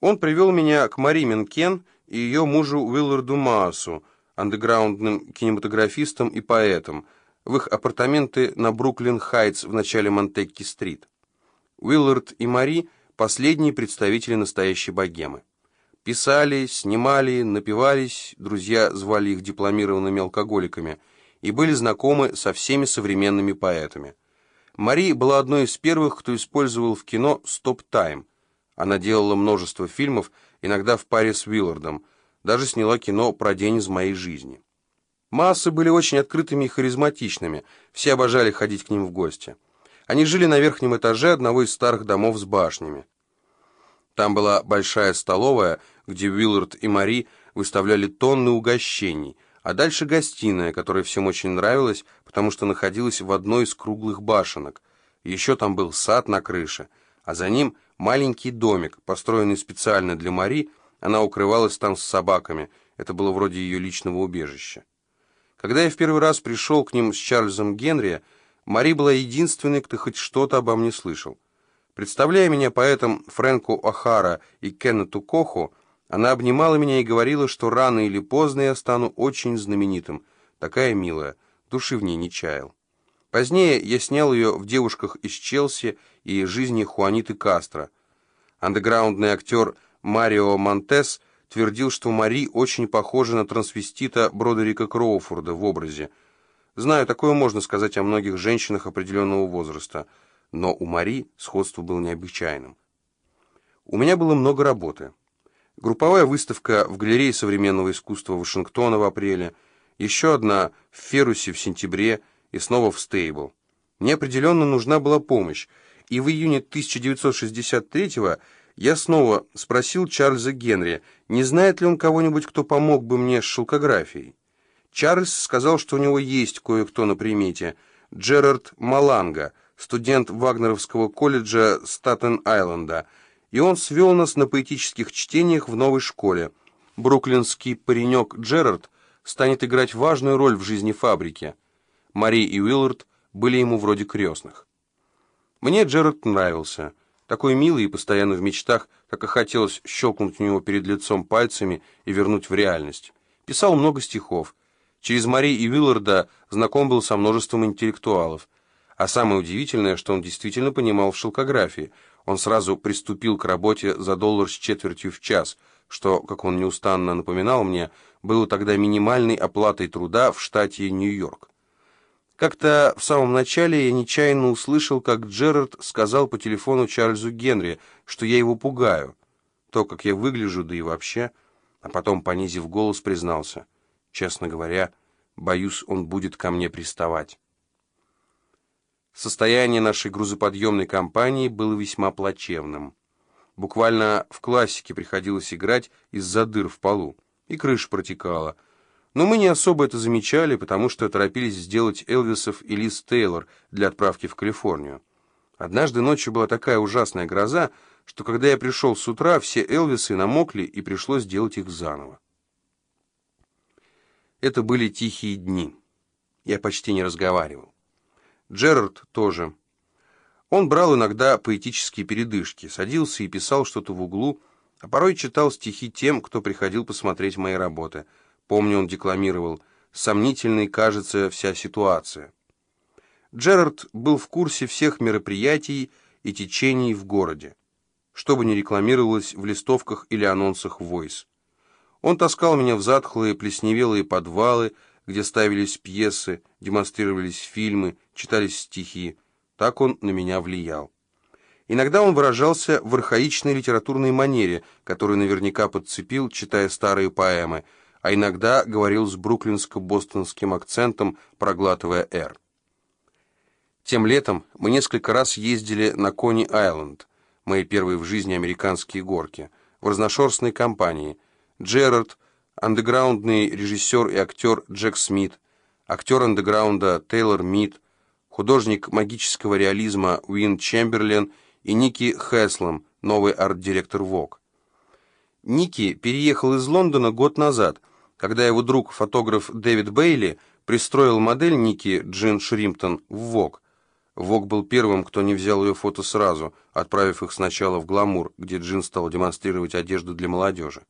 Он привел меня к Мари Менкен и ее мужу Уилларду Маасу, андеграундным кинематографистам и поэтам, в их апартаменты на Бруклин-Хайтс в начале Монтекки-стрит. Уиллард и Мари – последние представители настоящей богемы. Писали, снимали, напивались, друзья звали их дипломированными алкоголиками и были знакомы со всеми современными поэтами. Мари была одной из первых, кто использовал в кино стоп-тайм. Она делала множество фильмов, иногда в паре с Уиллардом, даже сняла кино про день из моей жизни. Массы были очень открытыми и харизматичными, все обожали ходить к ним в гости. Они жили на верхнем этаже одного из старых домов с башнями. Там была большая столовая, где Уиллард и Мари выставляли тонны угощений, а дальше гостиная, которая всем очень нравилась, потому что находилась в одной из круглых башенок. Еще там был сад на крыше, а за ним маленький домик, построенный специально для Мари, она укрывалась там с собаками, это было вроде ее личного убежища. Когда я в первый раз пришел к ним с Чарльзом Генри, Мари была единственной, кто хоть что-то обо мне слышал. Представляя меня поэтам Фрэнку О'Хара и Кеннету Коху, она обнимала меня и говорила, что рано или поздно я стану очень знаменитым. Такая милая, души в ней не чаял. Позднее я снял ее в «Девушках из Челси» и «Жизни Хуаниты Кастро». Андеграундный актер Марио Монтес твердил, что Мари очень похожа на трансвестита Бродерика Кроуфорда в образе. Знаю, такое можно сказать о многих женщинах определенного возраста, но у Мари сходство было необычайным. У меня было много работы. Групповая выставка в галерее современного искусства Вашингтона в апреле, еще одна в Ферусе в сентябре и снова в Стейбл. Мне определенно нужна была помощь, и в июне 1963 я снова спросил Чарльза Генри, не знает ли он кого-нибудь, кто помог бы мне с шелкографией. Чарльз сказал, что у него есть кое-кто на примете. Джерард Маланга, студент Вагнеровского колледжа Статен-Айленда, и он свел нас на поэтических чтениях в новой школе. Бруклинский паренек Джерард станет играть важную роль в жизни фабрики. Мари и Уиллард были ему вроде крестных. Мне Джерард нравился. Такой милый и постоянно в мечтах, как и хотелось щелкнуть у него перед лицом пальцами и вернуть в реальность. Писал много стихов. Через Мари и Уилларда знаком был со множеством интеллектуалов. А самое удивительное, что он действительно понимал в шелкографии. Он сразу приступил к работе за доллар с четвертью в час, что, как он неустанно напоминал мне, было тогда минимальной оплатой труда в штате Нью-Йорк. Как-то в самом начале я нечаянно услышал, как Джерард сказал по телефону Чарльзу Генри, что я его пугаю. То, как я выгляжу, да и вообще. А потом, понизив голос, признался. Честно говоря, боюсь, он будет ко мне приставать. Состояние нашей грузоподъемной компании было весьма плачевным. Буквально в классике приходилось играть из-за дыр в полу, и крыша протекала. Но мы не особо это замечали, потому что торопились сделать Элвисов и Лиз Тейлор для отправки в Калифорнию. Однажды ночью была такая ужасная гроза, что когда я пришел с утра, все Элвисы намокли, и пришлось делать их заново. Это были тихие дни. Я почти не разговаривал. Джерард тоже. Он брал иногда поэтические передышки, садился и писал что-то в углу, а порой читал стихи тем, кто приходил посмотреть мои работы. Помню, он декламировал «Сомнительной кажется вся ситуация». Джерард был в курсе всех мероприятий и течений в городе, что бы ни рекламировалось в листовках или анонсах в Voice. Он таскал меня в затхлые плесневелые подвалы, где ставились пьесы, демонстрировались фильмы, читались стихи. Так он на меня влиял. Иногда он выражался в архаичной литературной манере, которую наверняка подцепил, читая старые поэмы, а иногда говорил с бруклинско-бостонским акцентом, проглатывая «р». Тем летом мы несколько раз ездили на Кони-Айленд, мои первые в жизни американские горки, в разношерстной компании. Джерард, андеграундный режиссер и актер Джек Смит, актер андеграунда Тейлор Мид, художник магического реализма Уин Чемберлен и Ники Хэслом, новый арт-директор ВОК. Ники переехал из Лондона год назад, когда его друг, фотограф Дэвид Бейли, пристроил модель Ники Джин Шримптон в ВОК. Вог был первым, кто не взял ее фото сразу, отправив их сначала в «Гламур», где Джин стал демонстрировать одежду для молодежи.